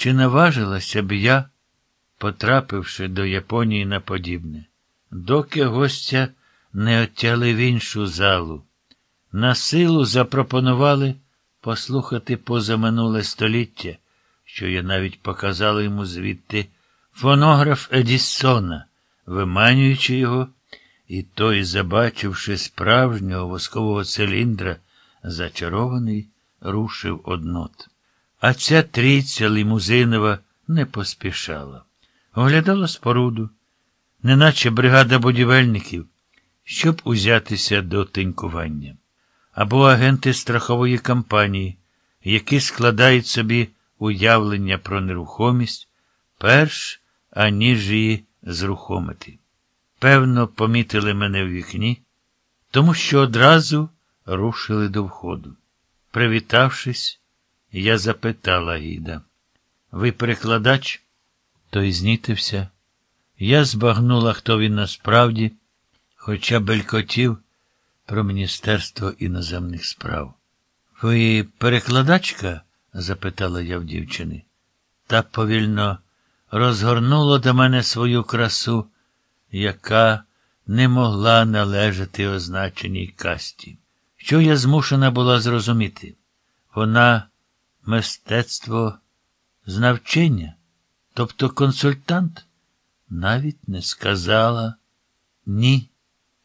Чи наважилася б я, потрапивши до Японії на подібне, доки гостя не оттяли в іншу залу, на силу запропонували послухати позаминуле століття, що я навіть показала йому звідти фонограф Едіссона, виманюючи його, і той, забачивши справжнього воскового циліндра, зачарований, рушив однот. А ця трійця лімузинова не поспішала. Оглядала споруду, неначе бригада будівельників, щоб узятися до тинькування. Або агенти страхової компанії, які складають собі уявлення про нерухомість, перш аніж її зрухомити. Певно, помітили мене в вікні, тому що одразу рушили до входу. Привітавшись, я запитала гіда. Ви перекладач? Той знітився. Я збагнула, хто він насправді, хоча белькотів про Міністерство іноземних справ. Ви перекладачка? запитала я в дівчини. Та повільно розгорнула до мене свою красу, яка не могла належати означеній касті. Що я змушена була зрозуміти? Вона мистецтво знавчення, тобто консультант, навіть не сказала ні.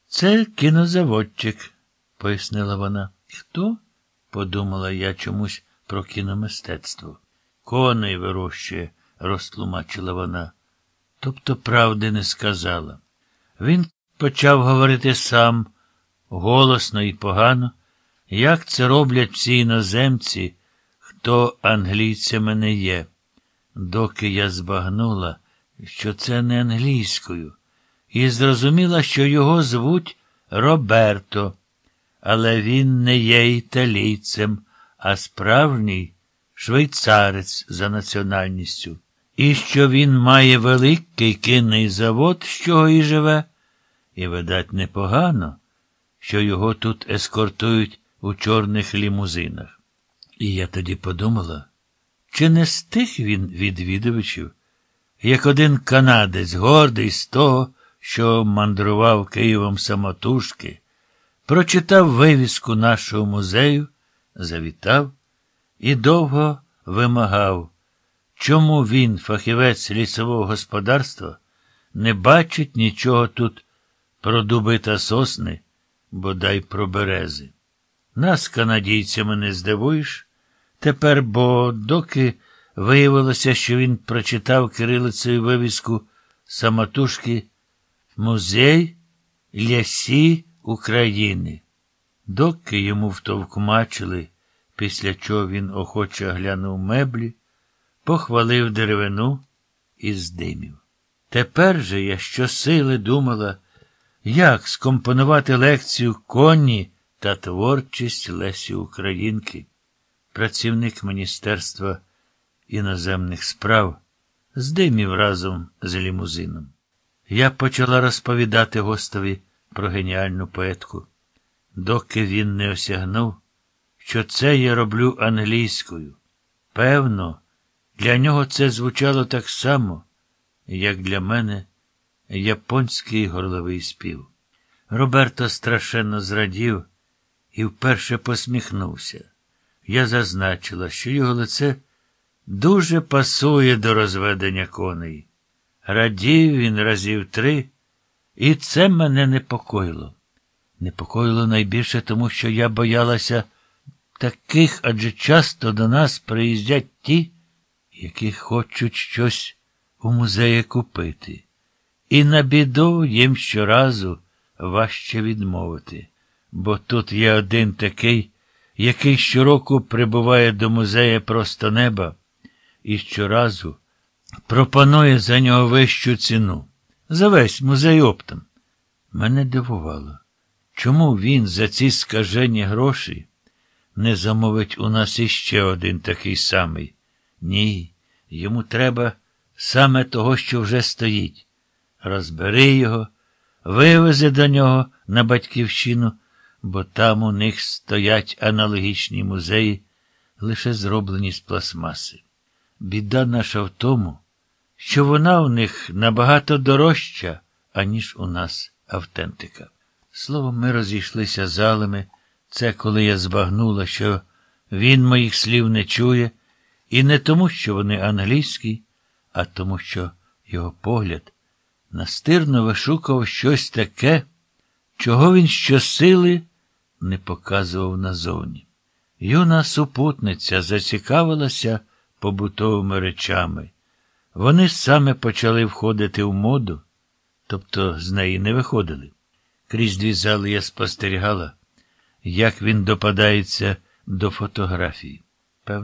Це кінозаводчик, пояснила вона. Хто? подумала я чомусь про кіномистецтво. Коней вирощує, розтлумачила вона. Тобто правди не сказала. Він почав говорити сам, голосно і погано, як це роблять всі іноземці, хто англійцями не є. Доки я збагнула, що це не англійською, і зрозуміла, що його звуть Роберто, але він не є італійцем, а справжній швейцарець за національністю, і що він має великий кінний завод, з чого і живе, і, видать, непогано, що його тут ескортують у чорних лімузинах. І я тоді подумала, чи не з тих він відвідувачів, як один канадець, гордий з того, що мандрував Києвом самотужки, прочитав вивіску нашого музею, завітав і довго вимагав, чому він, фахівець лісового господарства, не бачить нічого тут про дуби та сосни, бодай про берези. Нас, канадійцями, не здивуєш тепер, бо доки виявилося, що він прочитав кирилицею вивіску самотужки Музей Лясі України. Доки йому втовкмачили, після чого він охоче глянув меблі, похвалив деревину і здимів. Тепер же я щосили думала, як скомпонувати лекцію коні та творчість Лесі Українки. Працівник Міністерства іноземних справ здимів разом з лімузином. Я почала розповідати гостові про геніальну поетку, доки він не осягнув, що це я роблю англійською. Певно, для нього це звучало так само, як для мене японський горловий спів. Роберто страшенно зрадів і вперше посміхнувся. Я зазначила, що його лице дуже пасує до розведення коней. Радів він разів три, і це мене непокоїло. Непокоїло найбільше тому, що я боялася таких, адже часто до нас приїздять ті, які хочуть щось у музеї купити. І на біду їм щоразу важче відмовити, бо тут є один такий, який щороку прибуває до музея просто неба, і щоразу пропонує за нього вищу ціну. За весь музей оптом. Мене дивувало, чому він за ці скажені гроші не замовить у нас іще один такий самий. Ні, йому треба саме того, що вже стоїть. Розбери його, вивези до нього на батьківщину, бо там у них стоять аналогічні музеї, лише зроблені з пластмаси. Біда наша в тому, що вона у них набагато дорожча, аніж у нас автентика. Словом, ми розійшлися залами. Це коли я збагнула, що він моїх слів не чує, і не тому, що вони англійські, а тому, що його погляд настирно вишукував щось таке, чого він щосили не показував назовні. Юна супутниця зацікавилася побутовими речами. Вони саме почали входити в моду, тобто з неї не виходили. Крізь дві зали я спостерігала, як він допадається до фотографії. Певно,